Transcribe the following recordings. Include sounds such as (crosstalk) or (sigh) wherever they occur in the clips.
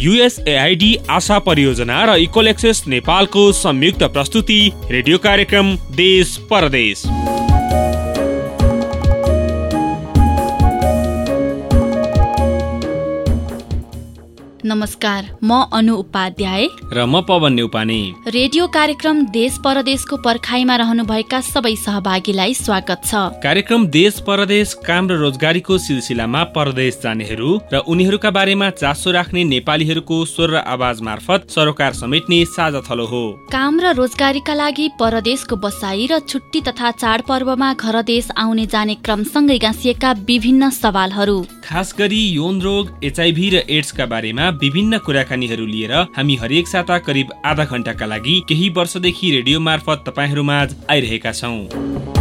USAID आशा परियोजना र equal access नेपालको संयुक्त प्रस्तुति रेडियो कार्यक्रम देश परदेश। नमस्कार म अनु उपाध्याय। र म पवन नेउपाने रेडियो कार्यक्रम देश परदेशको पर्खाइमा रहनुभएका सबै सहभागीलाई स्वागत छ। कार्यक्रम देश परदेश काम र रोजगारीको सिलसिलामा परदेश जानेहरू र उनीहरूका बारेमा चासो राख्ने नेपालीहरूको स्वर र आवाज मार्फत सरोकार समेट्ने साझा थलो हो। काम र रोजगारीका लागि परदेशको बसाई र छुट्टी तथा चाडपर्वमा घर देश आउने जाने क्रमसँगै गाँसिएका विभिन्न सवालहरू। खास गरी यौन रोग एचआइभी र एड्सका बारेमा विभिन्न कुराकानीहरू लिएर हामी हरेक साता करिब आधा घण्टाका लागि केही वर्षदेखि रेडियो मार्फत तपाईँहरूमाझ आइरहेका छौँ।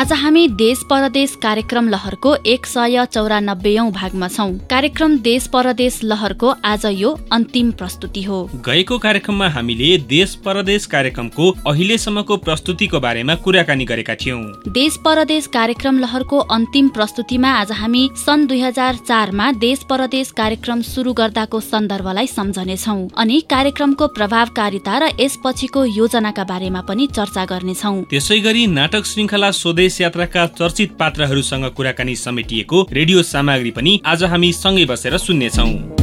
आज हामी देश परदेश कार्यक्रम लहरको एक सय चौरानब्बेऔं भागमा छौँ। कार्यक्रम देश परदेश लहरको आज यो अन्तिम प्रस्तुति हो। गएको कार्यक्रममा हामीले देश परदेश कार्यक्रमको अहिलेसम्मको प्रस्तुतिको बारेमा कुराकानी गरेका थियौँ। देश परदेश कार्यक्रम लहरको अन्तिम प्रस्तुतिमा आज हामी सन् दुई हजार चारमा देश परदेश कार्यक्रम सुरु गर्दाको सन्दर्भलाई सम्झनेछौ अनि कार्यक्रमको प्रभावकारिता र यसपछिको योजनाका बारेमा पनि चर्चा गर्नेछौ। त्यसै गरी नाटक श्रृङ्खला स्वदेश विदेश यात्राका चर्चित पात्रहरूसँग कुराकानी समेटिएको रेडियो सामग्री पनि आज हामी सँगै बसेर सुन्नेछौँ।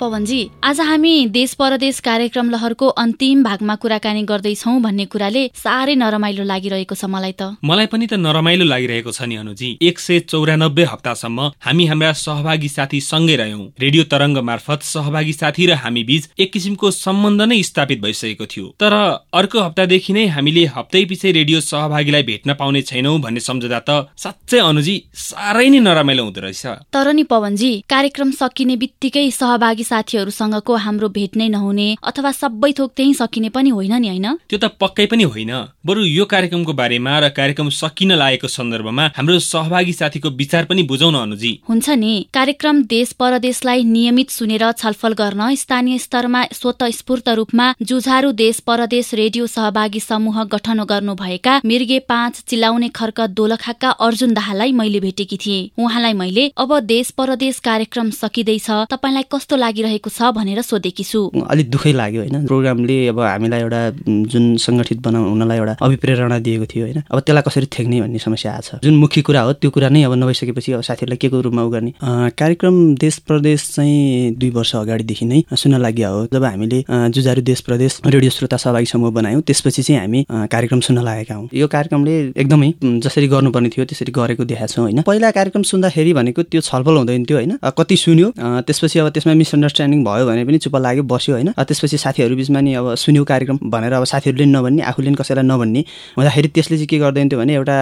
पवनजी आज हामी देश परदेश कार्यक्रम लहरको अन्तिम भागमा कुराकानी गर्दैछौ भन्ने कुराले साह्रै नरमाइलो लागिरहेको छ मलाई त। मलाई पनि त नरमाइलो लागिरहेको छ नि अनुजी। एक सय चौरानब्बे हप्तासम्म हामी हाम्रा सहभागी साथी सँगै रह्यौं। रेडियो तरङ्ग मार्फत सहभागी साथी र हामी बीच एक किसिमको सम्बन्ध नै स्थापित भइसकेको थियो। तर अर्को हप्तादेखि नै हामीले हप्तै पछि रेडियो सहभागीलाई भेट्न पाउने छैनौ भन्ने सम्झदा त साँच्चै अनुजी साह्रै नै नरमाइलो हुँदो रहेछ। तर नि पवनजी कार्यक्रम सकिने बित्तिकै सहभागी साथीहरूसँगको हाम्रो भेट नै नहुने अथवा सबै थोक त्यही सकिने पनि होइन नि होइन? त्यो त पक्कै पनि होइन। बरु यो कार्यक्रमको बारेमा र कार्यक्रम सकिन लागेको सन्दर्भमा हाम्रो सहभागी साथीको विचार पनि बुझाउन अनुजी। हुन्छ नि। कार्यक्रम देश परदेशलाई नियमित सुनेर छलफल गर्न स्थानीय स्तरमा स्वत स्फूर्त रूपमा जुझारू देश परदेश रेडियो सहभागी समूह गठन गर्नुभएका मिर्गे पाँच चिलाउने खर्क दोलखाका अर्जुन दाहाललाई मैले भेटेकी थिएँ। उहाँलाई मैले अब देश परदेश कार्यक्रम सकिँदैछ तपाईँलाई कस्तो लाग्यो? लागिरहेको छ भनेर सोधेकी छु। अलिक दुःखै लाग्यो होइन? प्रोग्रामले अब हामीलाई एउटा जुन सङ्गठित बनाउनलाई एउटा अभिप्रेरणा दिएको थियो होइन? अब त्यसलाई कसरी थ्याक्ने भन्ने समस्या आएको छ? जुन मुख्य कुरा हो त्यो कुरा नै अब नभइसकेपछि अब साथीहरूलाई के को रूपमा उ गर्ने? कार्यक्रम देश प्रदेश चाहिँ दुई वर्ष अगाडिदेखि नै सुन्न लागि हो। जब हामीले जुजारु देश प्रदेश रेडियो श्रोता सहभागी समूह बनायौँ त्यसपछि चाहिँ हामी कार्यक्रम सुन्न लागेका हौँ। यो कार्यक्रमले एकदमै जसरी गर्नुपर्ने थियो त्यसरी गरेको देखाएको छौँ होइन? पहिला कार्यक्रम सुन्दाखेरि भनेको त्यो छलफल हुँदैन थियो होइन? कति सुन्यो? त्यसपछि अब त्यसमा मिसअन्डर अन्डरस्ट्यान्डिङ भयो भने पनि चुप्प लाग्यो बस्यो होइन। त्यसपछि साथीहरू बिचमा नि अब सुन्यो कार्यक्रम भनेर अब साथीहरूले नभन्ने आफूले पनि कसैलाई नभन्ने। हुँदाखेरि त्यसले चाहिँ के गर्दैन थियो भने एउटा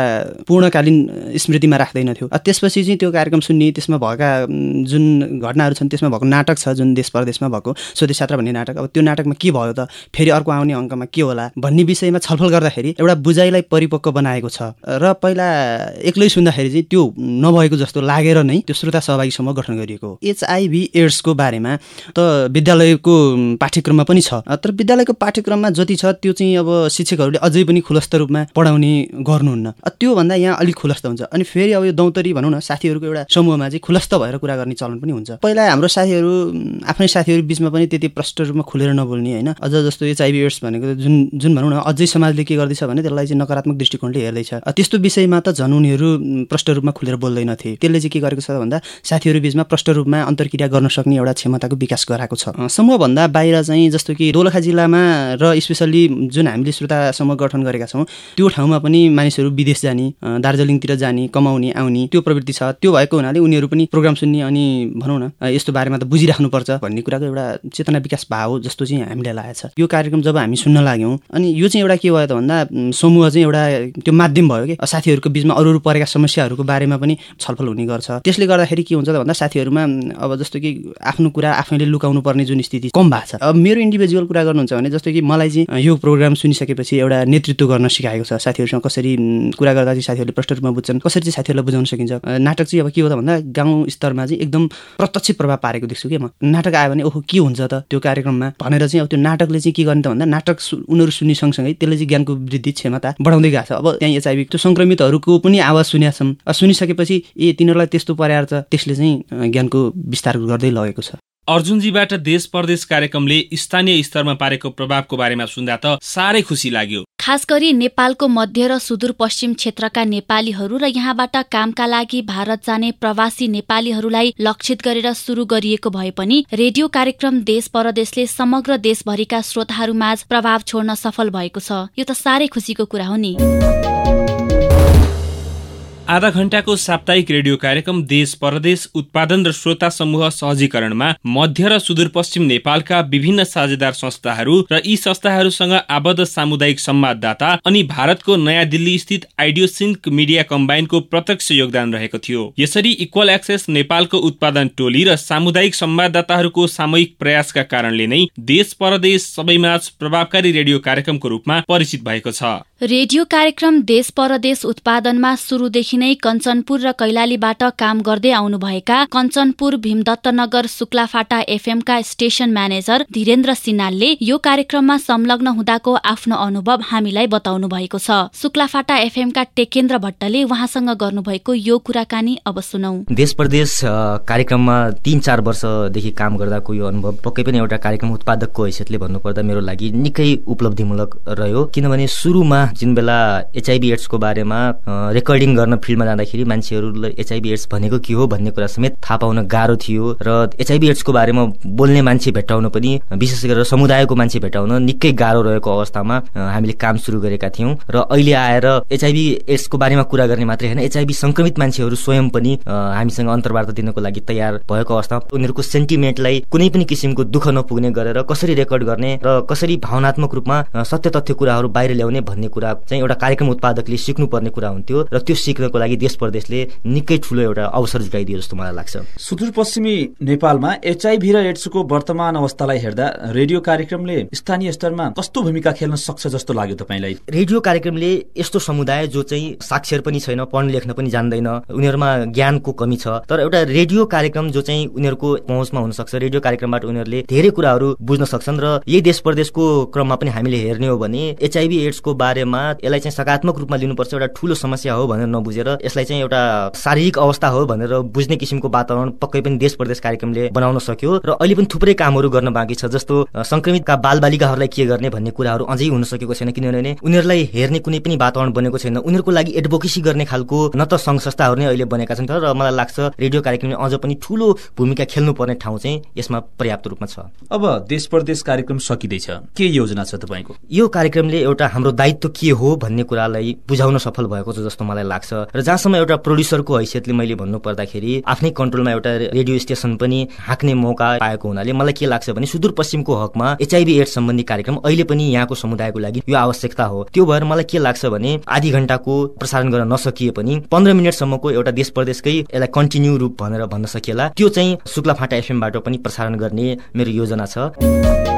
पूर्णकालीन स्मृतिमा राख्दैन थियो। त्यसपछि चाहिँ त्यो कार्यक्रम सुन्ने त्यसमा भएका जुन घटनाहरू छन् त्यसमा भएको नाटक छ जुन देश परदेशमा भएको स्वदेश यात्रा भन्ने नाटक अब त्यो नाटकमा के भयो त? फेरि अर्को आउने अङ्कमा के होला? भन्ने विषयमा छलफल गर्दाखेरि एउटा बुझाइलाई परिपक्व बनाएको छ। र पहिला एक्लै सुन्दाखेरि चाहिँ त्यो नभएको जस्तो लागेर नै त्यो श्रोता सहभागी समूह गठन गरिएको एचआइभी एड्सको बारेमा त विद्यालयको पाठ्यक्रममा पनि छ। तर विद्यालयको पाठ्यक्रममा जति छ त्यो चाहिँ अब शिक्षकहरूले अझै पनि खुलस्त रूपमा पढाउने गर्नुहुन्न। त्योभन्दा यहाँ अलिक खुलस्त हुन्छ। अनि फेरि अब यो दौतरी भनौँ न साथीहरूको एउटा समूहमा चाहिँ खुलस्त भएर कुरा गर्ने चलन पनि हुन्छ। पहिला हाम्रो साथीहरू आफ्नै साथीहरू बिचमा पनि त्यति प्रष्ट रूपमा खुलेर नबोल्ने होइन। अझ जस्तो एचआइभी एड्स भनेको जुन जुन भनौँ न अझै समाजले के गर्दैछ भने त्यसलाई चाहिँ नकारात्मक दृष्टिकोणले हेर्दैछ। त्यस्तो विषयमा त झन् उनीहरू प्रष्ट रूपमा खुलेर बोल्दैनथे। त्यसले चाहिँ के गरेको छ भन्दा साथीहरू बिचमा प्रष्ट रूपमा अन्तर्क्रिया गर्न सक्ने एउटा क्षमता विकास गराएको छ। समूहभन्दा बाहिर चाहिँ जस्तो कि दोलखा जिल्लामा र स्पेसल्ली जुन हामीले श्रोता समूह गठन गरेका छौँ त्यो ठाउँमा पनि मानिसहरू विदेश जाने दार्जिलिङतिर जाने कमाउने आउने त्यो प्रवृत्ति छ। त्यो भएको हुनाले उनीहरू पनि प्रोग्राम सुन्ने अनि भनौँ न यस्तो बारेमा त बुझिराख्नुपर्छ भन्ने कुराको एउटा चेतना विकास भाव जस्तो चाहिँ हामीलाई लागेको छ। यो कार्यक्रम जब हामी सुन्न लाग्यौँ अनि यो चाहिँ एउटा के भयो त भन्दा समूह चाहिँ एउटा त्यो माध्यम भयो कि? साथीहरूको बिचमा अरू अरू परेका समस्याहरूको बारेमा पनि छलफल हुने गर्छ। त्यसले गर्दाखेरि के हुन्छ त भन्दा साथीहरूमा अब जस्तो कि आफ्नो कुरा कुरा आफैले लुकाउनु पर्ने जुन स्थिति कम भएको छ। अब मेरो इन्डिभिजुअल कुरा गर्नुहुन्छ भने जस्तो कि मलाई चाहिँ यो प्रोग्राम सुनिसकेपछि एउटा नेतृत्व गर्न सिकाएको छ। साथीहरूसँग कसरी कुरा गर्दा चाहिँ साथीहरूले प्रष्ट रूपमा बुझ्छन् कसरी चाहिँ साथीहरूलाई बुझाउन सकिन्छ। नाटक चाहिँ अब के हो त भन्दा गाउँ स्तरमा चाहिँ एकदम प्रत्यक्ष प्रभाव पारेको देख्छु कि म। नाटक आयो भने ओहो के हुन्छ त त्यो कार्यक्रममा? भनेर चाहिँ अब त्यो नाटकले चाहिँ के गर्ने त भन्दा नाटक उनीहरू सुन्ने सँगसँगै त्यसले चाहिँ ज्ञानको वृद्धि क्षमता बढाउँदै गएको छ। अब त्यहाँ एचआइभी त्यो सङ्क्रमितहरूको पनि आवाज सुनेका छौँ सुनिसकेपछि ए तिनीहरूलाई त्यस्तो परेर छ। त्यसले चाहिँ ज्ञानको विस्तार गर्दै लगेको छ। अर्जुनजीबाट देश परदेश कार्यक्रमले स्थानीय स्तरमा पारेको प्रभावको बारेमा सुन्दा त साह्रै खुसी लाग्यो। खास गरी नेपालको मध्य र सुदूरपश्चिम क्षेत्रका नेपालीहरू र यहाँबाट कामका लागि भारत जाने प्रवासी नेपालीहरूलाई लक्षित गरेर सुरु गरिएको भए पनि रेडियो कार्यक्रम देश परदेशले समग्र देशभरिका श्रोताहरूमाझ प्रभाव छोड्न सफल भएको छ। यो त साह्रै खुसीको कुरा हो नि। आधा घण्टाको साप्ताहिक रेडियो कार्यक्रम देश परदेश उत्पादन र श्रोता समूह सहजीकरणमा मध्य र सुदूरपश्चिम नेपालका विभिन्न साझेदार संस्थाहरू र यी संस्थाहरूसँग आबद्ध सामुदायिक संवाददाता अनि भारतको नयाँ दिल्ली स्थित आइडियो सिङ्क मिडिया कम्बाइनको प्रत्यक्ष योगदान रहेको थियो। यसरी इक्वल एक्सेस नेपालको उत्पादन टोली र सामुदायिक संवाददाताहरूको सामूहिक प्रयासका कारणले नै देश परदेश सबैमाझ प्रभावकारी रेडियो कार्यक्रमको रूपमा परिचित भएको छ। रेडियो कार्यक्रम देश परदेश उत्पादनमा सुरुदेखि नै कञ्चनपुर र कैलालीबाट काम गर्दै आउनुभएका कञ्चनपुर भीमदत्तनगर शुक्लाफाटा एफएमका स्टेशन म्यानेजर धीरेन्द्र सिन्हालले यो कार्यक्रममा संलग्न हुँदाको आफ्नो अनुभव हामीलाई बताउनु भएको छ। शुक्लाफाटा एफएमका टेकेन्द्र भट्टले उहाँसँग गर्नुभएको यो कुराकानी अब सुनौ। देश परदेश कार्यक्रममा तीन चार वर्षदेखि काम गर्दाको यो अनुभव पक्कै पनि एउटा कार्यक्रम उत्पादकको हैसियतले भन्नुपर्दा मेरो लागि निकै उपलब्धिमूलक रह्यो। किनभने सुरुमा जुन बेला एचआइबी एड्सको बारेमा रेकर्डिङ गर्न फिल्डमा जाँदाखेरि मान्छेहरूलाई एचआइबी एड्स भनेको के हो भन्ने कुरा समेत थाहा पाउन गाह्रो थियो र एचआइबी एड्सको बारेमा बोल्ने मान्छे भेटाउन पनि विशेष गरेर समुदायको मान्छे भेटाउन निकै गाह्रो रहेको अवस्थामा हामीले काम सुरु गरेका थियौँ र अहिले आएर एचआइबी एड्सको बारेमा कुरा गर्ने मात्रै होइन एचआइबी संक्रमित मान्छेहरू स्वयं पनि हामीसँग अन्तर्वार्ता दिनको लागि तयार भएको अवस्थामा उनीहरूको सेन्टिमेन्टलाई कुनै पनि किसिमको दुःख नपुग्ने गरेर कसरी रेकर्ड गर्ने र कसरी भावनात्मक रूपमा सत्य तथ्य कुराहरू बाहिर ल्याउने भन्ने कुरा चाहिँ एउटा कार्यक्रम उत्पादकले सिक्नुपर्ने कुरा हुन्थ्यो र त्यो सिक्नको लागि देश प्रदेशले निकै ठुलो एउटा अवसर जुटाइदियो जस्तो मलाई लाग्छ। सुदूरपश्चिमी नेपालमा एचआइभी र एड्सको वर्तमान अवस्थालाई हेर्दा रेडियो कार्यक्रमले स्थानीय स्तरमा कस्तो भूमिका खेल्न सक्छ जस्तो लाग्यो तपाईँलाई? रेडियो कार्यक्रमले यस्तो समुदाय जो चाहिँ साक्षर पनि छैन पढ्न लेख्न पनि जान्दैन उनीहरूमा ज्ञानको कमी छ। तर एउटा रेडियो कार्यक्रम जो चाहिँ उनीहरूको पहुँचमा हुन सक्छ रेडियो कार्यक्रमबाट उनीहरूले धेरै कुराहरू बुझ्न सक्छन् र यही देश प्रदेशको क्रममा पनि हामीले हेर्ने हो भने एचआइभी एड्सको बारेमा यसलाई चाहिँ सकारात्मक रूपमा लिनुपर्छ एउटा ठुलो समस्या हो भनेर नबुझेर यसलाई चाहिँ एउटा शारीरिक अवस्था हो भनेर बुझ्ने किसिमको वातावरण पक्कै पनि देश प्रदेश कार्यक्रमले बनाउन सक्यो र अहिले पनि थुप्रै कामहरू गर्न बाँकी छ जस्तो संक्रमितका बालबालिकाहरूलाई के गर्ने भन्ने कुराहरू अझै हुन सकेको छैन किनभने उनीहरूलाई हेर्ने कुनै पनि वातावरण बनेको छैन। उनीहरूको लागि एडभोकेसी गर्ने खालको न त सङ्घ संस्थाहरू नै अहिले बनेका छन् र मलाई लाग्छ रेडियो कार्यक्रमले अझ पनि ठुलो भूमिका खेल्नुपर्ने ठाउँ चाहिँ यसमा पर्याप्त रूपमा छ। अब देश प्रदेश कार्यक्रम सकिँदैछ। के योजना छ तपाईँको? यो कार्यक्रमले एउटा हाम्रो दायित्व के हो भन्ने कुरालाई बुझाउन सफल भएको छ जस्तो मलाई लाग्छ। र जहाँसम्म एउटा प्रड्युसरको हैसियतले मैले भन्नु पर्दाखेरि आफ्नै कन्ट्रोलमा एउटा रेडियो स्टेसन पनि हाँक्ने मौका पाएको हुनाले मलाई के लाग्छ भने सुदूरपश्चिमको हकमा एचआइबी एड्स सम्बन्धी कार्यक्रम अहिले पनि यहाँको समुदायको लागि यो आवश्यकता हो। त्यो भएर मलाई के लाग्छ भने आधी घण्टाको प्रसारण गर्न नसकिए पनि पन्ध्र मिनटसम्मको एउटा देश प्रदेशकै यसलाई कन्टिन्यू रूप भनेर भन्न सकिएला। त्यो चाहिँ शुक्ला फाटा एफएमबाट पनि प्रसारण गर्ने मेरो योजना छ।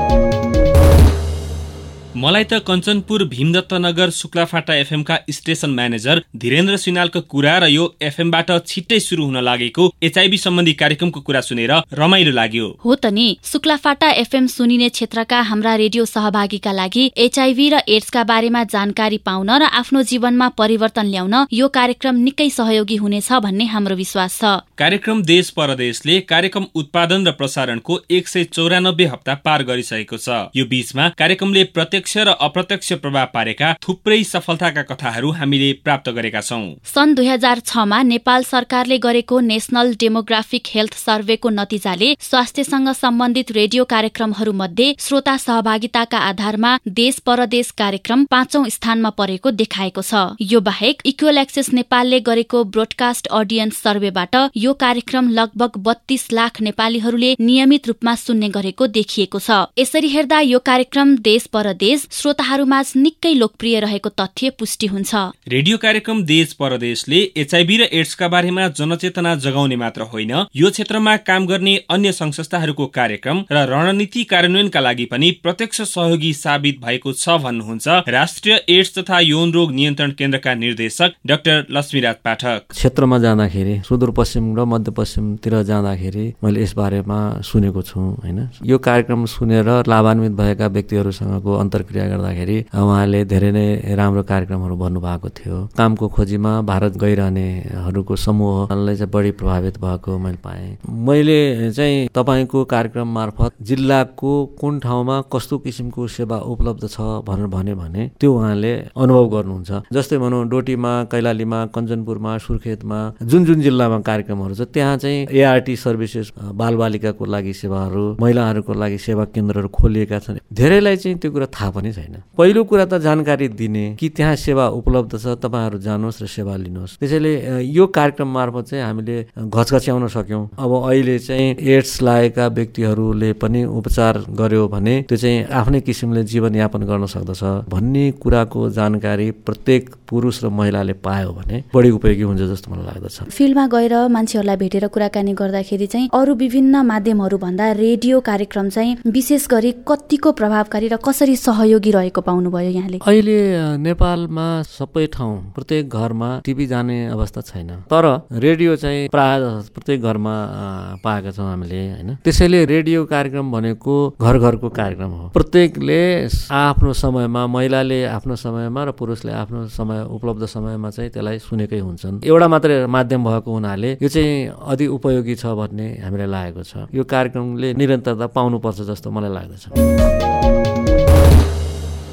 मलाई त कञ्चनपुर भीमदत्त नगर शुक्लाफाटा एफएमका स्टेशन म्यानेजर धीरेन्द्र सिनालको कुरा र यो एफएमबाट छिट्टै सुरु हुन लागेको एचआइबी सम्बन्धी कार्यक्रमको कुरा सुनेर रमाइलो लाग्यो। हो त नि शुक्लाफाटा एफएम सुनिने क्षेत्रका हाम्रा रेडियो सहभागीका लागि एचआइभी र एड्सका बारेमा जानकारी पाउन र आफ्नो जीवनमा परिवर्तन ल्याउन यो कार्यक्रम निकै सहयोगी हुनेछ भन्ने हाम्रो विश्वास छ। कार्यक्रम देश परदेशले कार्यक्रम उत्पादन र प्रसारणको एक सय चौरानब्बे हप्ता पार गरिसकेको छ। यो बीचमा कार्यक्रमले प्रत्यक्ष प्रत्यक्ष र अप्रत्यक्ष प्रभाव पारेका थुप्रै सफलताका कथाहरू हामीले प्राप्त गरेका छौँ। सन् दुई हजार छमा नेपाल सरकारले गरेको नेसनल डेमोग्राफिक हेल्थ सर्वेको नतिजाले स्वास्थ्यसँग सम्बन्धित रेडियो कार्यक्रमहरू मध्ये श्रोता सहभागिताका आधारमा देश परदेश कार्यक्रम पाँचौं स्थानमा परेको देखाएको छ। यो बाहेक इक्वल एक्सेस नेपालले गरेको ब्रोडकास्ट अडियन्स सर्वेबाट यो कार्यक्रम लगभग बत्तीस लाख नेपालीहरूले नियमित रूपमा सुन्ने गरेको देखिएको छ। यसरी हेर्दा यो कार्यक्रम देश परदेश परदेश श्रोताहरूमाझ निकै लोकप्रिय रहेको तथ्य पुष्टि हुन्छ। रेडियो कार्यक्रम देश परदेशले एचआईभी र एड्सका बारेमा जनचेतना जगाउने मात्र होइन यो क्षेत्रमा काम गर्ने अन्य संघ संस्थाहरूको कार्यक्रम र रणनीति कार्यान्वयनका लागि पनि प्रत्यक्ष सहयोगी साबित भएको छ भन्नुहुन्छ राष्ट्रिय एड्स तथा यौन रोग नियन्त्रण केन्द्रका निर्देशक डाक्टर लक्ष्मीराज पाठक। क्षेत्रमा जाँदाखेरि सुदूरपश्चिम र मध्यपश्चिमतिर जाँदाखेरि मैले यस बारेमा सुनेको छु होइन? यो कार्यक्रम सुनेर लाभान्वित भएका व्यक्तिहरूसँगको अन्तर्क्रिया गर्दाखेरि उहाँले धेरै नै राम्रो कार्यक्रमहरू भन्नुभएको थियो। कामको खोजीमा भारत गइरहनेहरूको समूहलाई चाहिँ बढी प्रभावित भएको मैले पाएँ। मैले चाहिँ तपाईँको कार्यक्रम मार्फत जिल्लाको कुन ठाउँमा कस्तो किसिमको सेवा उपलब्ध छ भनेर भन्यो भने त्यो उहाँले अनुभव गर्नुहुन्छ। जस्तै भनौँ डोटीमा कैलालीमा कञ्चनपुरमा सुर्खेतमा जुन जुन जिल्लामा कार्यक्रमहरू छ त्यहाँ चाहिँ एआरटी सर्भिसेस बालबालिकाको लागि सेवाहरू महिलाहरूको लागि सेवा केन्द्रहरू खोलिएका छन्। धेरैलाई चाहिँ त्यो कुरा थाहा पनि छैन। पहिलो कुरा त जानकारी दिने कि त्यहाँ सेवा उपलब्ध छ तपाईँहरू जानुहोस् र सेवा लिनुहोस्। त्यसैले यो कार्यक्रम मार्फत चाहिँ हामीले घचघच्याउन सक्यौँ। अब अहिले चाहिँ एड्स लागेका व्यक्तिहरूले पनि उपचार गर्यो भने त्यो चाहिँ आफ्नै किसिमले जीवनयापन गर्न सक्दछ भन्ने कुराको जानकारी प्रत्येक पुरुष र महिलाले पायो भने बढी उपयोगी हुन्छ जस्तो मलाई लाग्दछ। फिल्डमा गएर मान्छेहरूलाई भेटेर कुराकानी गर्दाखेरि चाहिँ अरू विभिन्न माध्यमहरू भन्दा रेडियो कार्यक्रम चाहिँ विशेष गरी कतिको प्रभावकारी र कसरी सहयोगी रहेको पाउनुभयो यहाँले। अहिले नेपालमा सबै ठाउँ प्रत्येक घरमा टिभी जाने अवस्था छैन। तर रेडियो चाहिँ प्राय प्रत्येक घरमा पाएका छौँ हामीले होइन। त्यसैले रेडियो कार्यक्रम भनेको घर घरको कार्यक्रम हो। प्रत्येकले आफ्नो समयमा महिलाले आफ्नो समयमा र पुरुषले आफ्नो समय उपलब्ध समयमा चाहिँ त्यसलाई सुनेकै हुन्छन्। एउटा मात्रै माध्यम भएको हुनाले यो चाहिँ अति उपयोगी छ भन्ने हामीलाई लागेको छ। यो कार्यक्रमले निरन्तरता पाउनुपर्छ जस्तो मलाई लाग्दछ।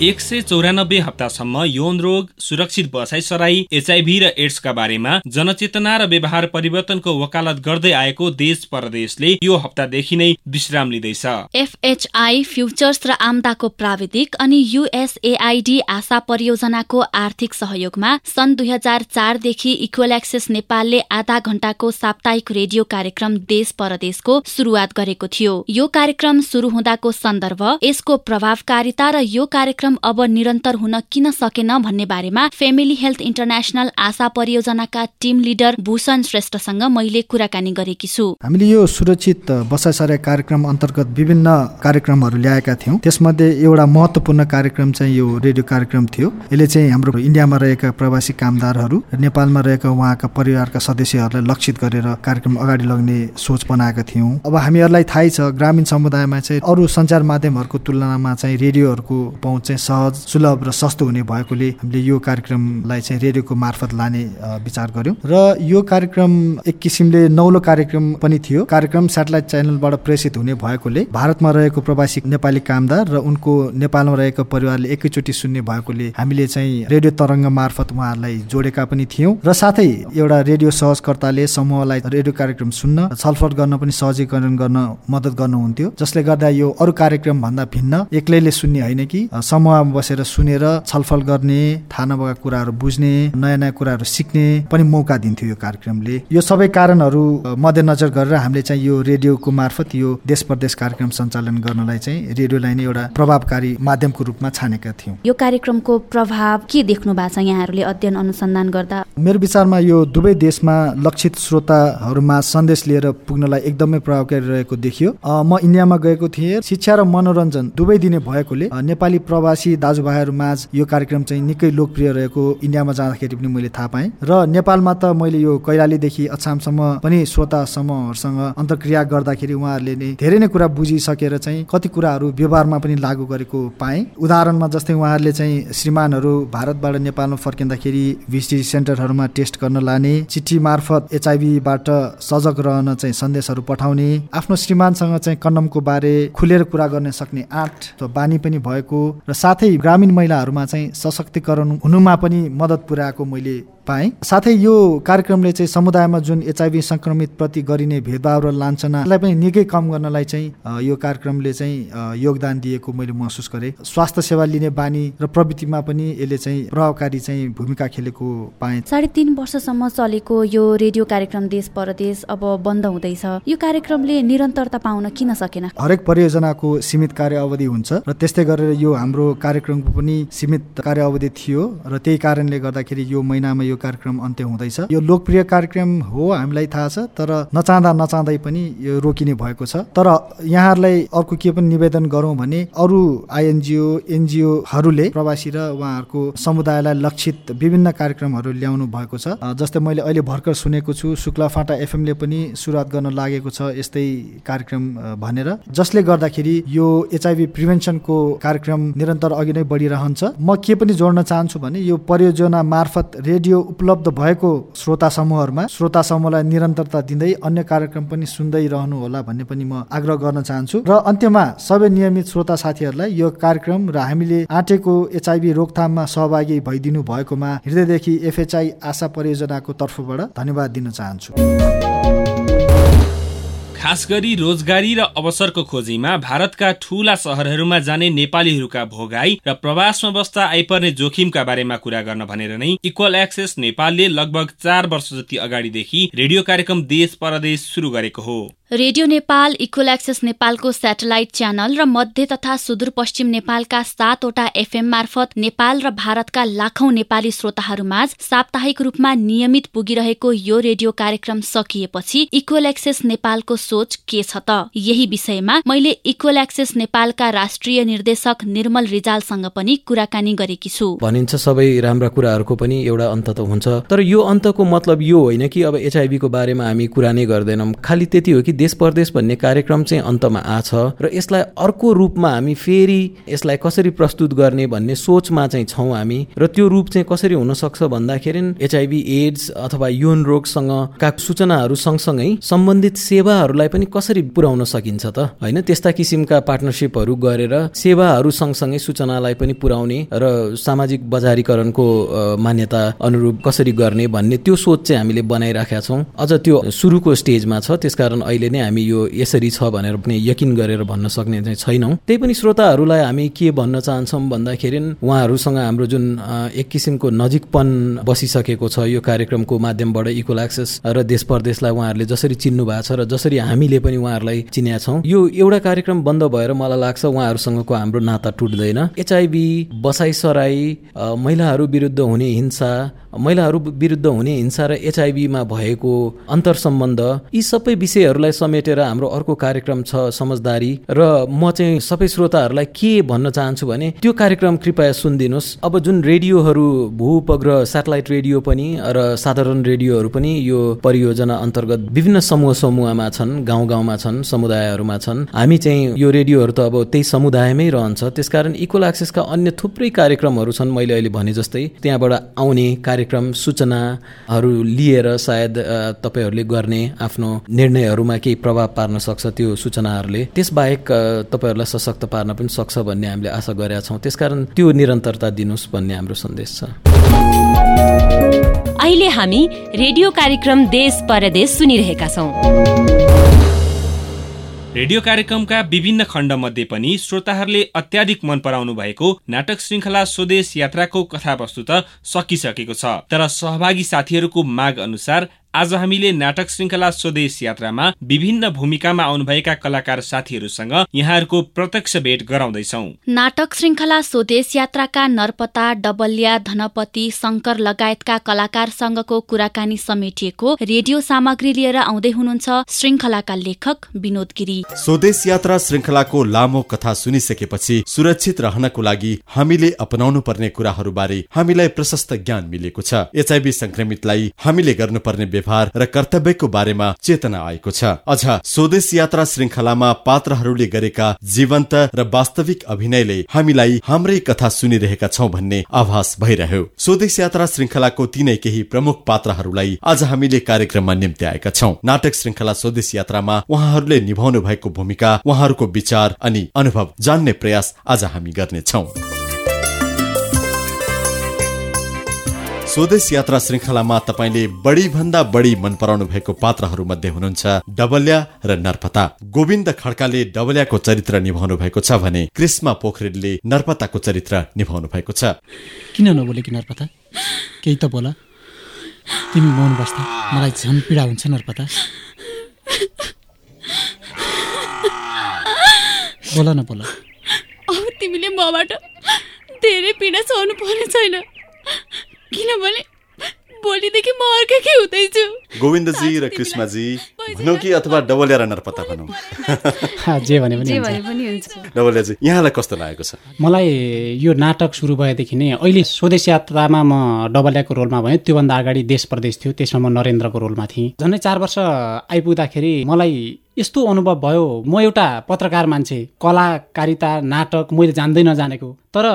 एक सय चौरानब्बे हप्तासम्म यौन रोग सुरक्षित बसाइ सराई एचआइभी र एड्सका बारेमा जनचेतना र व्यवहार परिवर्तनको वकालत गर्दै आएको देश परदेशले यो हप्तादेखि नै विश्राम लिँदैछ। एफएचआई फ्युचर्स र आम्दाको प्राविधिक अनि युएसएआईडी आशा परियोजनाको आर्थिक सहयोगमा सन् दुई हजार चारदेखि इक्वल एक्सेस नेपालले आधा घण्टाको साप्ताहिक रेडियो कार्यक्रम देश परदेशको शुरूआत गरेको थियो। यो कार्यक्रम शुरू हुँदाको सन्दर्भ यसको प्रभावकारिता र यो कार्यक्रम कार्यक्रम अब निरन्तर हुन किन सकेन भन्ने बारेमा फेमिली हेल्थ इन्टरनेसनल आशा परियोजनाका टिम लिडर भूषण श्रेष्ठसँग मैले कुराकानी गरेकी छु। हामीले यो सुरक्षित बसाइसरे कार्यक्रम अन्तर्गत विभिन्न कार्यक्रमहरू ल्याएका थियौँ। त्यसमध्ये एउटा महत्त्वपूर्ण कार्यक्रम चाहिँ यो रेडियो कार्यक्रम थियो। यसले चाहिँ हाम्रो इन्डियामा रहेका प्रवासी कामदारहरू नेपालमा रहेका उहाँका परिवारका सदस्यहरूलाई लक्षित गरेर कार्यक्रम अगाडि लग्ने सोच बनाएका थियौँ। अब हामीहरूलाई थाहै छ ग्रामीण समुदायमा चाहिँ अरू सञ्चार माध्यमहरूको तुलनामा चाहिँ रेडियोहरूको पहुँच चाहिँ सहज सुलभ र सस्तो हुने भएकोले हामीले यो कार्यक्रमलाई चाहिँ रेडियोको मार्फत लाने विचार गर्यौँ। र यो कार्यक्रम एक किसिमले नौलो कार्यक्रम पनि थियो। कार्यक्रम सेटेलाइट च्यानलबाट प्रेषित हुने भएकोले भारतमा रहेको प्रवासी नेपाली कामदार र उनको नेपालमा रहेको परिवारले एकैचोटि सुन्ने भएकोले हामीले चाहिँ रेडियो तरङ्ग मार्फत उहाँहरूलाई जोडेका पनि थियौँ। र साथै एउटा रेडियो सहजकर्ताले समूहलाई रेडियो कार्यक्रम सुन्न छलफल गर्न पनि सहजीकरण गर्न मद्दत गर्नुहुन्थ्यो। जसले गर्दा यो अरू कार्यक्रम भन्दा भिन्न एक्लैले सुन्ने होइन कि समूहमा बसेर सुनेर छलफल गर्ने थाहा नभएका कुराहरू बुझ्ने नयाँ नयाँ कुराहरू सिक्ने पनि मौका दिन्थ्यो यो कार्यक्रमले। यो सबै कारणहरू मध्यनजर गरेर हामीले चाहिँ यो रेडियोको मार्फत यो देश प्रदेश कार्यक्रम सञ्चालन गर्नलाई चाहिँ रेडियोलाई नै एउटा प्रभावकारी माध्यमको रूपमा छानेका थियौँ। यो कार्यक्रमको प्रभाव के देख्नु भएको छ यहाँहरूले अध्ययन अनुसन्धान गर्दा? मेरो विचारमा यो दुवै देशमा लक्षित श्रोताहरूमा सन्देश लिएर पुग्नलाई एकदमै प्रभावकारी रहेको देखियो। म इन्डियामा गएको थिएँ। शिक्षा र मनोरञ्जन दुवै दिने भएकोले नेपाली प्रवासी प्रवासी दाजुभाइहरू माझ यो कार्यक्रम चाहिँ निकै लोकप्रिय रहेको इन्डियामा जाँदाखेरि पनि मैले थाहा पाएँ। र नेपालमा त मैले यो कैलालीदेखि अछामसम्म पनि श्रोता समूहहरूसँग अन्तर्क्रिया गर्दाखेरि उहाँहरूले नै धेरै नै कुरा बुझिसकेर चाहिँ कति कुराहरू व्यवहारमा पनि लागू गरेको पाएँ। उदाहरणमा जस्तै उहाँहरूले चाहिँ श्रीमानहरू भारतबाट नेपालमा फर्किँदाखेरि भिसिटी सेन्टरहरूमा टेस्ट गर्न लाने चिठी मार्फत एचआइभीबाट सजग रहन चाहिँ सन्देशहरू पठाउने आफ्नो श्रीमानसँग चाहिँ कन्डमको बारे खुलेर कुरा गर्न सक्ने आँट बानी पनि भएको र साथै ग्रामीण महिलाहरूमा चाहिँ सशक्तिकरण हुनुमा पनि मद्दत पुर्याएको मैले पाएँ। साथै यो कार्यक्रमले चाहिँ समुदायमा जुन एचआइभी संक्रमित प्रति गरिने भेदभाव र लान्छनालाई पनि निकै कम गर्नलाई चाहिँ यो कार्यक्रमले चाहिँ योगदान दिएको मैले महसुस गरेँ। स्वास्थ्य सेवा लिने बानी र प्रवृत्तिमा पनि यसले चाहिँ प्रभावकारी चाहिँ भूमिका खेलेको पाएँ। साढे तिन वर्षसम्म चलेको यो रेडियो कार्यक्रम देश परदेश अब बन्द हुँदैछ। यो कार्यक्रमले निरन्तरता पाउन किन सकेन? हरेक परियोजनाको सीमित कार्य अवधि हुन्छ र त्यस्तै गरेर यो हाम्रो कार्यक्रमको पनि सीमित कार्य अवधि थियो र त्यही कारणले गर्दाखेरि यो महिनामा यो कार्यक्रम अन्त्य हुँदैछ। यो लोकप्रिय कार्यक्रम हो हामीलाई थाहा छ तर नचाहँदा नचाहँदै पनि यो रोकिने भएको छ। तर यहाँहरूलाई अर्को के पनि निवेदन गरौँ भने अरू आइएनजिओ एनजिओहरूले प्रवासी र उहाँहरूको समुदायलाई लक्षित विभिन्न कार्यक्रमहरू ल्याउनु भएको छ। जस्तै मैले अहिले भर्खर सुनेको छु शुक्ला फाटा एफएमले पनि सुरुवात गर्न लागेको छ यस्तै कार्यक्रम भनेर। जसले गर्दाखेरि यो एचआइभी प्रिभेन्सनको कार्यक्रम निरन्तर अघि नै बढिरहन्छ। म के पनि जोड्न चाहन्छु भने यो परियोजना मार्फत रेडियो उपलब्ध भएको श्रोता समूहहरूमा श्रोता समूहलाई निरन्तरता दिँदै अन्य कार्यक्रम पनि सुन्दै रहनु होला भन्ने पनि म आग्रह गर्न चाहन्छु। र अन्त्यमा सबै नियमित श्रोता साथीहरूलाई यो कार्यक्रम र हामीले आँटेको एचआइभी रोकथाममा सहभागी भइदिनु भएकोमा हृदयदेखि एफएचआई आशा परियोजनाको तर्फबाट धन्यवाद दिन चाहन्छु। खास गरी रोजगारी र अवसरको खोजीमा भारतका ठूला सहरहरूमा जाने नेपालीहरूका भोगाई र प्रवासमा बस्दा आइपर्ने जोखिमका बारेमा कुरा गर्न भनेर नै इक्वल एक्सेस नेपालले लगभग चार वर्ष जति अगाडिदेखि रेडियो कार्यक्रम देश परदेश सुरु गरेको हो। रेडियो नेपाल इक्वल एक्सेस नेपालको सेटेलाइट च्यानल र मध्य तथा सुदूरपश्चिम नेपालका सातवटा एफएम मार्फत नेपाल र भारतका लाखौं नेपाली श्रोताहरूमाझ साप्ताहिक रूपमा नियमित पुगिरहेको यो रेडियो कार्यक्रम सकिएपछि इक्वल एक्सेस नेपालको सोच के छ त? यही विषयमा मैले इक्वल एक्सेस नेपालका राष्ट्रिय निर्देशक निर्मल रिजालसँग पनि कुराकानी गरेकी छु। भनिन्छ सबै राम्रा कुराहरूको पनि एउटा अन्त त हुन्छ। तर यो अन्तको मतलब यो होइन कि अब एचआइभीको बारेमा हामी कुरा नै गर्दैनौँ। खालि त्यति हो कि देश परदेश भन्ने कार्यक्रम चाहिँ अन्तमा आछ। र यसलाई अर्को रूपमा हामी फेरि यसलाई कसरी प्रस्तुत गर्ने भन्ने सोचमा चाहिँ छौँ हामी। र त्यो रूप चाहिँ कसरी हुनसक्छ भन्दाखेरि एचआइभी एड्स अथवा यौन रोगसँगका सूचनाहरू सँगसँगै सम्बन्धित सेवाहरूलाई पनि कसरी पुर्याउन सकिन्छ त? होइन त्यस्ता किसिमका पार्टनरसिपहरू गरेर सेवाहरू सँगसँगै सूचनालाई पनि पुर्याउने र सामाजिक बजारीकरणको मान्यता अनुरूप कसरी गर्ने भन्ने त्यो सोच चाहिँ हामीले बनाइराखेका छौँ। अझ त्यो सुरुको स्टेजमा छ त्यसकारण अहिले नै हामी यो यसरी छ भनेर पनि यकिन गरेर भन्न सक्ने चाहिँ छैनौँ। त्यही पनि श्रोताहरूलाई हामी के भन्न चाहन्छौँ भन्दाखेरि उहाँहरूसँग हाम्रो जुन एक किसिमको नजिकपन बसिसकेको छ यो कार्यक्रमको माध्यमबाट इक्वल र देश परदेशलाई उहाँहरूले जसरी चिन्नु भएको छ र जसरी हामीले पनि उहाँहरूलाई चिनेका छौँ। यो एउटा कार्यक्रम बन्द भएर मलाई लाग्छ उहाँहरूसँगको हाम्रो नाता टुट्दैन। एचआइभी बसाइसराई महिलाहरू विरुद्ध हुने हिंसा महिलाहरू विरुद्ध हुने हिंसा र एचआइभीमा भएको अन्तर सम्बन्ध यी सबै विषयहरूलाई समेटेर हाम्रो अर्को कार्यक्रम छ समझदारी। र म चाहिँ सबै श्रोताहरूलाई के भन्न चाहन्छु भने त्यो कार्यक्रम कृपया सुनिदिनुहोस्। अब जुन रेडियोहरू भूउपग्रह सेटेलाइट रेडियो पनि र साधारण रेडियोहरू पनि यो परियोजना अन्तर्गत विभिन्न समूह समूहमा छन् गाउँ गाउँमा छन् समुदायहरूमा छन्। हामी चाहिँ यो रेडियोहरू त अब त्यही समुदायमै रहन्छ। त्यसकारण इक्वल एक्सेसका अन्य थुप्रै कार्यक्रमहरू छन् मैले अहिले भने जस्तै त्यहाँबाट आउने कार्य कार्यक्रम सूचनाहरू लिएर सायद तपाईँहरूले गर्ने आफ्नो निर्णयहरूमा केही प्रभाव पार्न सक्छ त्यो सूचनाहरूले। त्यसबाहेक तपाईँहरूलाई सशक्त पार्न पनि सक्छ भन्ने हामीले आशा गरेका छौँ। त्यसकारण त्यो निरन्तरता दिनुहोस् भन्ने हाम्रो सन्देश छ। अहिले हामी रेडियो कार्यक्रम देश परदेश सुनिरहेका छौँ। रेडियो कार्यक्रमका विभिन्न खण्डमध्ये पनि श्रोताहरूले अत्याधिक मन पराउनु भएको नाटक श्रृङ्खला स्वदेश यात्राको कथावस्तु त सकिसकेको छ। तर सहभागी साथीहरूको माग अनुसार आज हामीले नाटक श्रृङ्खला स्वदेश यात्रामा विभिन्न भूमिकामा आउनुभएका कलाकार साथीहरूसँग यहाँहरूको प्रत्यक्ष भेट गराउँदैछौ। नाटक श्रृङ्खला स्वदेश यात्राका नरपता डबलिया धनपति शङ्कर लगायतका कलाकारसँगको कुराकानी समेटिएको रेडियो सामग्री लिएर आउँदै हुनुहुन्छ श्रृङ्खलाका लेखक विनोद गिरी। स्वदेश यात्रा श्रृङ्खलाको लामो कथा सुनिसकेपछि सुरक्षित रहनको लागि हामीले अपनाउनु पर्ने कुराहरूबारे हामीलाई प्रशस्त ज्ञान मिलेको छ। एचआइबी संक्रमितलाई हामीले गर्नुपर्ने व्यवहार र कर्तव्यको बारेमा चेतना आएको छ। अझ स्वदेश यात्रा श्रृङ्खलामा पात्रहरूले गरेका जीवन्त र वास्तविक अभिनयले हामीलाई हाम्रै कथा सुनिरहेका छौँ भन्ने आभास भइरह्यो। स्वदेश यात्रा श्रृङ्खलाको तिनै केही प्रमुख पात्रहरूलाई आज हामीले कार्यक्रममा निम्ति आएका छौँ। नाटक श्रृङ्खला स्वदेश यात्रामा उहाँहरूले निभाउनु भएको भूमिका उहाँहरूको विचार अनि अनुभव जान्ने प्रयास आज हामी गर्नेछौँ। स्वदेश यात्रा श्रृङ्खलामा तपाईँले बढी भन्दा बढी मन पराउनु भएको पात्रहरू मध्ये हुनुहुन्छ डबल्या र नर्पता। गोविन्द खड्काले डबल्याको चरित्र निभाउनु भएको छ भने कृष्मा पोखरेलले नर्पताको चरित्र निभाउनु भएको छ। किन नबोले कि नर्पता? केही त बोला। तिमी मौन बस्दा मलाई झन् पीडा हुन्छ नर्पता। बोला न बोला। अब तिमीले मबाट धेरै पीडा सहनु पर्ने छैन। किनभने भोलिदेखि म अर्कै हुँदैछु? गोविन्दजी र कृष्णजी भनौँ कि अथवा डबल्या र नर्पता भनौँ। (laughs) जे भने पनि डबल्याजी यहाँलाई कस्तो लागेको छ? मलाई यो नाटक सुरु भएदेखि नै अहिले स्वदेश यात्रामा म डबल्याको रोलमा भएँ त्योभन्दा अगाडि देश प्रदेश थियो। त्यसमा म नरेन्द्रको रोलमा थिएँ। झन्डै चार वर्ष आइपुग्दाखेरि मलाई यस्तो अनुभव भयो। म एउटा पत्रकार मान्छे कलाकारिता नाटक मैले जान्दै नजानेको। तर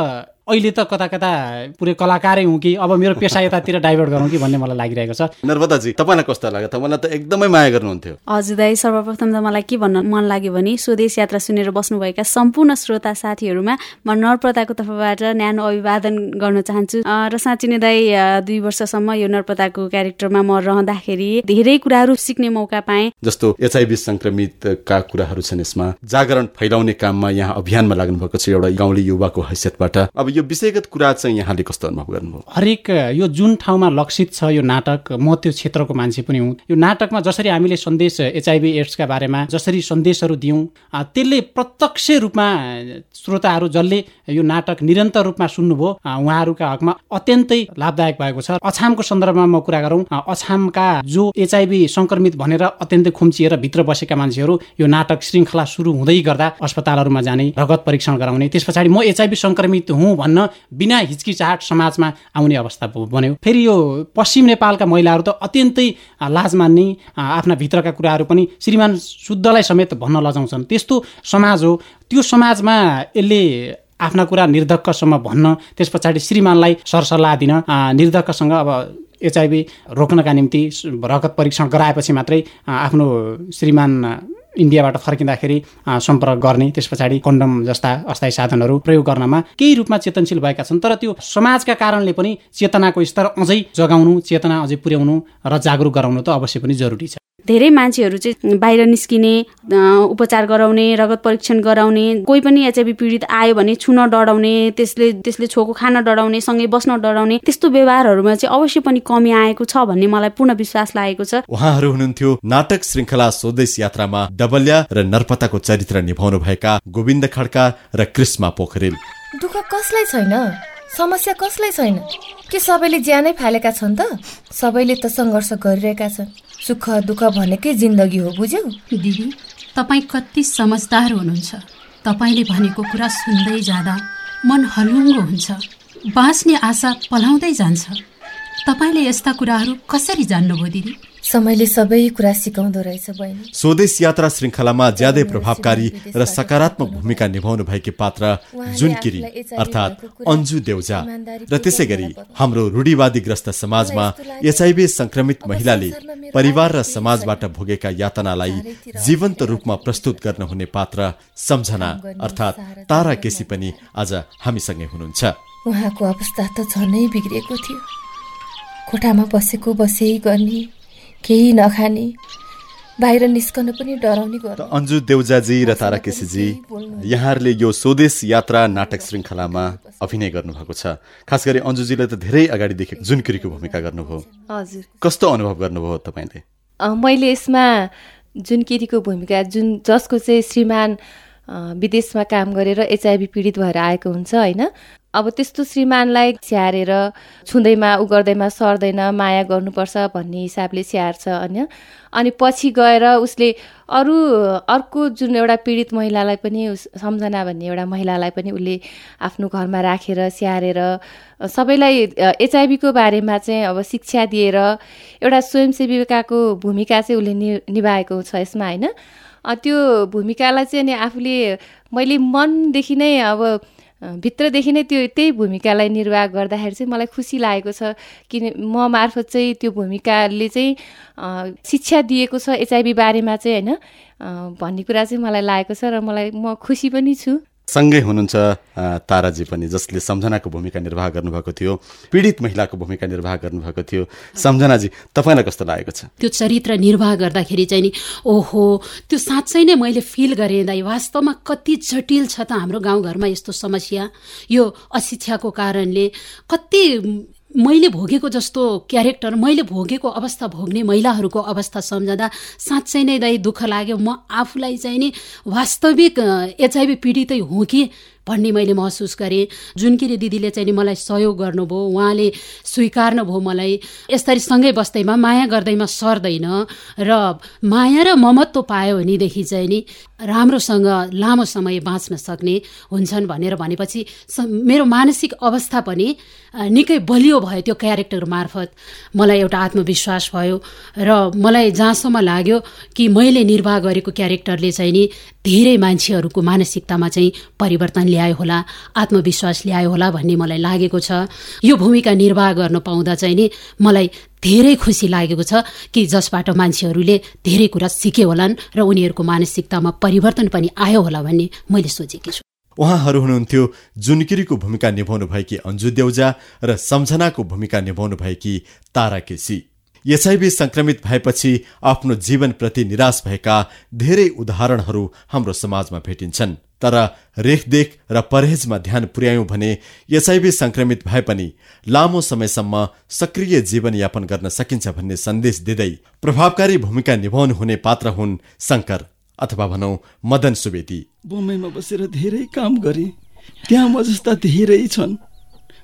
अहिले त कता कता पुरै कलाकारै हुँ कि? अब मेरो पेसा यतातिर डाइभर्ट गरौँ कि भन्ने मलाई लागिरहेको छ। नर्मदाजी तपाईँलाई कस्तो लाग्यो तपाईँलाई त एकदमै माया गर्नुहुन्थ्यो। हजुर दाई सर्वप्रथम त मलाई के भन्न मन लाग्यो भने स्वदेश यात्रा सुनेर बस्नुभएका सम्पूर्ण श्रोता साथीहरूमा म नरप्रताको तर्फबाट न्यानो अभिवादन गर्न चाहन्छु। र साँच्ची नै दाई दुई वर्षसम्म यो नरप्रताको क्यारेक्टरमा म रहँदाखेरि धेरै कुराहरू सिक्ने मौका पाएँ। जस्तो एचआइभी संक्रमितका कुराहरू छन् यसमा। जागरण फैलाउने काममा यहाँ अभियानमा लाग्नु भएको छ एउटा गाउँले युवाको हैसियतबाट। अब यो विषयगत कुरा चाहिँ यहाँले कस्तो अनुभव गर्नुभयो? हरेक यो जुन ठाउँमा लक्षित छ यो नाटक म त्यो क्षेत्रको मान्छे पनि हुँ। यो नाटकमा जसरी हामीले सन्देश एचआइभी एड्सका बारेमा जसरी सन्देशहरू दियौँ त्यसले प्रत्यक्ष रूपमा श्रोताहरू जसले यो नाटक निरन्तर रूपमा सुन्नुभयो उहाँहरूका हकमा अत्यन्तै लाभदायक भएको छ। अछामको सन्दर्भमा म कुरा गरौँ अछामका जो एचआइभी संक्रमित भनेर अत्यन्तै खुम्चिएर भित्र बसेका मान्छेहरू यो नाटक श्रृङ्खला सुरु हुँदै गर्दा अस्पतालहरूमा जाने रगत परीक्षण गराउने त्यस पछाडि म एचआइभी संक्रमित हुँ भन्न बिना हिचकिचाहट समाजमा आउने अवस्था बन्यो। फेरि यो पश्चिम नेपालका महिलाहरू त अत्यन्तै लाज मान्ने आफ्ना भित्रका कुराहरू पनि श्रीमान शुद्धलाई समेत भन्न लजाउँछन्। त्यस्तो समाज हो। त्यो समाजमा यसले आफ्ना कुरा निर्धक्कसम्म भन्न त्यस पछाडि श्रीमानलाई सरसल्लाह दिन निर्धक्कसँग अब एचआइभी रोक्नका निम्ति रगत परीक्षण गराएपछि मात्रै आफ्नो श्रीमान इन्डियाबाट फर्किँदाखेरि सम्पर्क गर्ने त्यस पछाडि कन्डम जस्ता अस्थायी साधनहरू प्रयोग गर्नमा केही रूपमा चेतनशील भएका छन् तर त्यो समाजका कारणले पनि चेतनाको स्तर अझै जगाउनु चेतना अझै पुर्याउनु र जागरुक गराउनु त अवश्य पनि जरुरी छ। धेरै मान्छेहरू चाहिँ बाहिर निस्किने उपचार गराउने रगत परीक्षण गराउने कोही पनि एचआइभी पीडित आयो भने छुन डराउने त्यसले त्यसले छोको खान डराउने सँगै बस्न डराउने त्यस्तो व्यवहारहरूमा चाहिँ अवश्य पनि कमी आएको छ भन्ने मलाई पूर्ण विश्वास लागेको छ। उहाँहरू हुनुहुन्थ्यो नाटक श्रृङ्खला स्वदेश यात्रामा डबल्या र नर्पताको चरित्र निभाउनु भएका गोविन्द खड्का र कृष्मा पोखरेल। दुःख कसलाई छैन? समस्या कसलाई छैन? के सबैले ज्यानै फालेका छन् त? सबैले त सङ्घर्ष गरिरहेका छन्। सुख दुःख भनेकै जिन्दगी हो बुझ्यौ? दिदी तपाईँ कति समझदार हुनुहुन्छ। तपाईँले भनेको कुरा सुन्दै जाँदा मन हलुङ्गो हुन्छ। बाँच्ने आशा पलाउँदै जान्छ। तपाईँले यस्ता कुराहरू कसरी जान्नुभयो दिदी? समयले सबै कुरा सिकाउँदो रहेछ बहिनी। स्वदेश यात्रा श्रृङ्खलामा ज्यादै प्रभावकारी र सकारात्मक भूमिका निभाउनु भएकी पात्र जुनकिरी अर्थात् अन्जु देउजा। र त्यसै गरी हाम्रो रूढिवादीग्रस्त समाजमा एचआइभी संक्रमित महिलाले परिवार र समाजबाट भोगेका यातनालाई जीवन्त रूपमा प्रस्तुत गर्न हुने पात्र सम्झना अर्थात् तारा केसी पनि आज हामीसँगै हुनुहुन्छ। उहाँको अवस्था त झनै बिग्रिएको थियो। कोठामा बसेको बसे गर्ने केही नखाने बाहिर निस्कन पनि डराउने गर्छ अन्जु देउजाजी र तारा केसीजी यहाँहरूले यो स्वदेश यात्रा नाटक श्रृङ्खलामा अभिनय गर्नुभएको छ। खास गरी अन्जुजीले त धेरै अगाडि देखेको जुनकिरीको भूमिका गर्नुभयो। हजुर। कस्तो अनुभव गर्नुभयो तपाईँले? मैले यसमा जुनकिरीको भूमिका जुन जसको चाहिँ श्रीमान विदेशमा काम गरेर एचआइभी पीडित भएर आएको हुन्छ होइन? अब त्यस्तो श्रीमानलाई स्याहारेर छुँदैमा उ गर्दैमा सर्दैन माया गर्नुपर्छ भन्ने हिसाबले स्याहार्छ होइन? अनि पछि गएर उसले अरू अर्को जुन एउटा पीडित महिलालाई पनि सम्झना भन्ने एउटा महिलालाई पनि उसले आफ्नो घरमा राखेर स्याहारेर सबैलाई एचआइभीको बारेमा चाहिँ अब शिक्षा दिएर एउटा स्वयंसेविकाको भूमिका चाहिँ उसले नि निभाएको छ यसमा होइन? त्यो भूमिकालाई चाहिँ अनि आफूले मैले मनदेखि नै अब भित्रदेखि नै त्यो त्यही भूमिकालाई निर्वाह गर्दाखेरि चाहिँ मलाई खुसी लागेको छ। किन म मार्फत चाहिँ त्यो भूमिकाले चाहिँ शिक्षा दिएको छ एचआइभी बारेमा चाहिँ होइन? भन्ने कुरा चाहिँ मलाई लागेको छ र मलाई म खुसी पनि छु। सँगै हुनुहुन्छ ताराजी पनि जसले सम्झनाको भूमिका निर्वाह गर्नुभएको थियो पीडित महिलाको भूमिका निर्वाह गर्नुभएको थियो। सम्झनाजी तपाईँलाई कस्तो लागेको छ? त्यो चरित्र निर्वाह गर्दाखेरि चाहिँ नि ओहो त्यो साँच्चै नै मैले फिल गरेँ दाइ। वास्तवमा कति जटिल छ त हाम्रो गाउँघरमा यस्तो समस्या। यो अशिक्षाको कारणले कति मैले भोगेको जस्तो क्यारेक्टर मैले भोगेको अवस्था भोग्ने महिलाहरूको अवस्था सम्झँदा साँच्चै नै दाइ दुःख लाग्यो। म आफूलाई चाहिँ नि वास्तविक एचआइभी पीडितै हुँ कि भन्ने मैले महसुस गरेँ। जुनकिरी दिदीले चाहिँ नि मलाई सहयोग गर्नुभयो उहाँले स्वीकार्नुभयो मलाई यसरी सँगै बस्दैमा माया गर्दैमा सर्दैन र माया र ममत्व पायो भनेदेखि चाहिँ नि राम्रोसँग लामो समय बाँच्न सक्ने हुन्छन् भनेर भनेपछि मेरो मानसिक अवस्था पनि निकै बलियो भयो त्यो क्यारेक्टर मार्फत। मलाई एउटा आत्मविश्वास भयो र मलाई जहाँसम्म लाग्यो कि मैले निर्वाह गरेको क्यारेक्टरले चाहिँ नि धेरै मान्छेहरूको मानसिकतामा चाहिँ परिवर्तन ल्यायो होला आत्मविश्वास ल्यायो होला भन्ने मलाई लागेको छ। यो भूमिका निर्वाह गर्न पाउँदा चाहिँ नि मलाई धेरै खुसी लागेको छ कि जसबाट मान्छेहरूले धेरै कुरा सिके होलान् र उनीहरूको मानसिकतामा परिवर्तन पनि आयो होला भन्ने मैले सोचेकी छु। उहाँहरू हुनुहुन्थ्यो जुनकिरीको भूमिका निभाउनु भएकी अन्जु देउजा र सम्झनाको भूमिका निभाउनु भएकी तारा केसी एचआइभी संक्रमित भएपछि आफ्नो जीवनप्रति निराश भएका धेरै उदाहरणहरू हाम्रो समाजमा भेटिन्छन्। तर रेखदेख र परहेजमा ध्यान पुर्यायौं भने एचआइभी संक्रमित भए पनि लामो समयसम्म सक्रिय जीवनयापन गर्न सकिन्छ भन्ने सन्देश दिँदै प्रभावकारी भूमिका निभाउनु हुने पात्र हुन् शङ्कर अथवा भनौं मदन सुवेदी। बम्बईमा बसेर धेरै काम गरे त्यहाँ म जस्ता धेरै छन्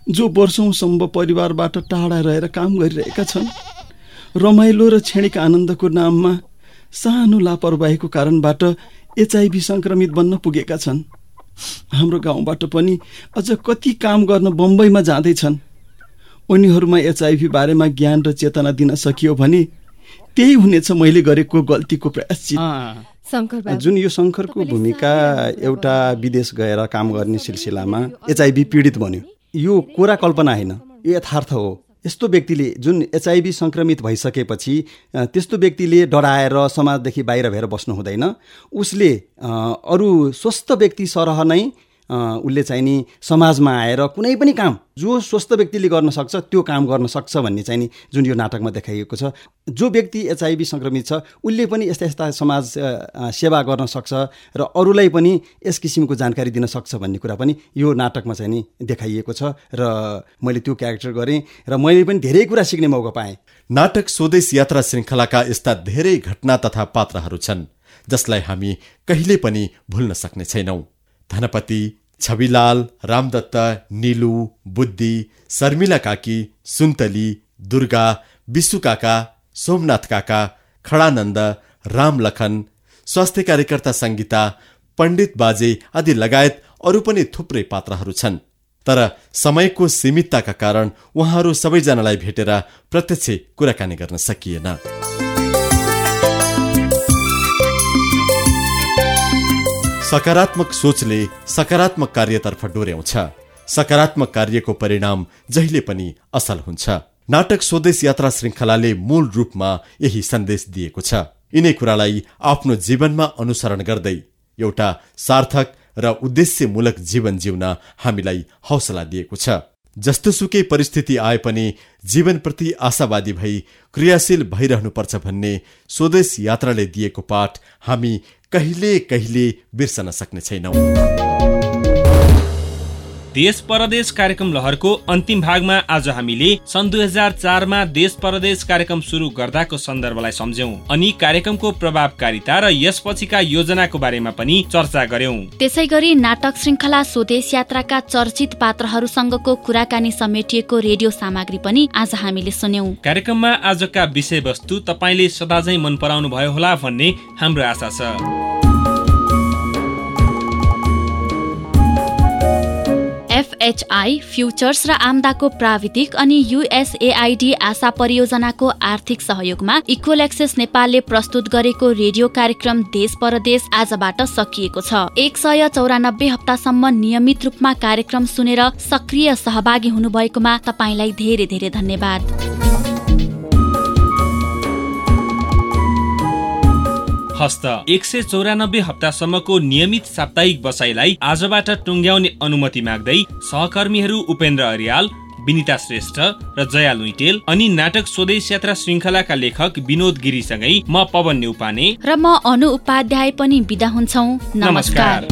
जो वर्षौंसम्म परिवारबाट टाढा रहेर काम गरिरहेका छन्। रमाइलो र क्षणिक आनन्दको नाममा सानो लापरवाहीको कारणबाट एचआइभी सङ्क्रमित बन्न पुगेका छन्। हाम्रो गाउँबाट पनि अझ कति काम गर्न बम्बईमा जाँदैछन्। उनीहरूमा एचआइभी बारेमा ज्ञान र चेतना दिन सकियो भने त्यही हुनेछ मैले गरेको गल्तीको प्रयास। जुन यो शङ्करको भूमिका एउटा विदेश गएर काम गर्ने सिलसिलामा एचआइभी पीडित बन्यो। यो कोरा कल्पना होइन यो यथार्थ हो। यस्तो व्यक्तिले जुन एचआइभी सङ्क्रमित भइसकेपछि त्यस्तो व्यक्तिले डराएर समाजदेखि बाहिर भएर बस्नु हुँदैन। उसले अरू स्वस्थ व्यक्ति सरह नै उसले चाहिँ नि समाजमा आएर कुनै पनि काम जो स्वस्थ व्यक्तिले गर्न सक्छ त्यो काम गर्न सक्छ भन्ने चाहिँ नि जुन यो नाटकमा देखाइएको छ। जो व्यक्ति एचआइभी सङ्क्रमित छ उसले पनि यस्ता यस्ता समाज सेवा गर्न सक्छ र अरूलाई पनि यस किसिमको जानकारी दिन सक्छ भन्ने कुरा पनि यो नाटकमा चाहिँ नि देखाइएको छ र मैले त्यो क्यारेक्टर गरेँ र मैले पनि धेरै कुरा सिक्ने मौका पाएँ। नाटक स्वदेश यात्रा श्रृङ्खलाका यस्ता धेरै घटना तथा पात्रहरू छन् जसलाई हामी कहिले पनि भुल्न सक्ने छैनौँ। धनपति छविलाल रामदत्त निलु बुद्धि शर्मिला काकी सुन्तली दुर्गा विशु काका सोमनाथ काका खडानन्द रामलखन स्वास्थ्य कार्यकर्ता सङ्गीता पण्डित बाजे आदि लगायत अरू पनि थुप्रै पात्रहरू छन्। तर समयको सीमितताका कारण उहाँहरू सबैजनालाई भेटेर प्रत्यक्ष कुराकानी गर्न सकिएन। सकारात्मक सोचले सकारात्मक कार्यतर्फ डोर्याउँछ। सकारात्मक कार्यको परिणाम जहिले पनि असल हुन्छ। नाटक स्वदेश यात्रा श्रृङ्खलाले मूल रूपमा यही सन्देश दिएको छ। यिनै कुरालाई आफ्नो जीवनमा अनुसरण गर्दै एउटा सार्थक र उद्देश्यमूलक जीवन जिउन हामीलाई हौसला दिएको छ। जस्तोसुकै परिस्थिति आए पनि जीवनप्रति आशावादी भई क्रियाशील भइरहनुपर्छ भन्ने स्वदेश यात्राले दिएको पाठ हामी कहिले कहिले बिर्सन सक्ने छैनौँ। देश परदेश कार्यक्रम लहरको अन्तिम भागमा आज हामीले सन् दुई हजार चारमा देश परदेश कार्यक्रम सुरु गर्दाको सन्दर्भलाई सम्झ्यौं अनि कार्यक्रमको प्रभावकारिता र यसपछिका योजनाको बारेमा पनि चर्चा गर्यौं। त्यसै गरी नाटक श्रृङ्खला स्वदेश यात्राका चर्चित पात्रहरूसँगको कुराकानी समेटिएको रेडियो सामग्री पनि आज हामीले सुन्यौं। कार्यक्रममा आजका विषयवस्तु तपाईँले सदाझै मन पराउनु भयो होला भन्ने हाम्रो आशा छ। एफएचआई फ्युचर्स र आम्दाको प्राविधिक अनि युएसएआईडी आशा परियोजनाको आर्थिक सहयोगमा इक्वल एक्सेस नेपालले प्रस्तुत गरेको रेडियो कार्यक्रम देश परदेश आजबाट सकिएको छ। एक सय चौरानब्बे हप्तासम्म नियमित रूपमा कार्यक्रम सुनेर सक्रिय सहभागी हुनुभएकोमा तपाईँलाई धेरै धेरै धन्यवाद। हस्त। एक सय चौरानब्बे हप्तासम्मको नियमित साप्ताहिक बसाइलाई आजबाट टुङ्ग्याउने अनुमति माग्दै सहकर्मीहरू उपेन्द्र अरियाल विनिता श्रेष्ठ र जया लुइटेल अनि नाटक स्वदेश यात्रा श्रृङ्खलाका लेखक विनोद गिरीसँगै म पवन न्यौपाने र म अनु उपाध्याय पनि बिदा हुन्छौ। नमस्कार।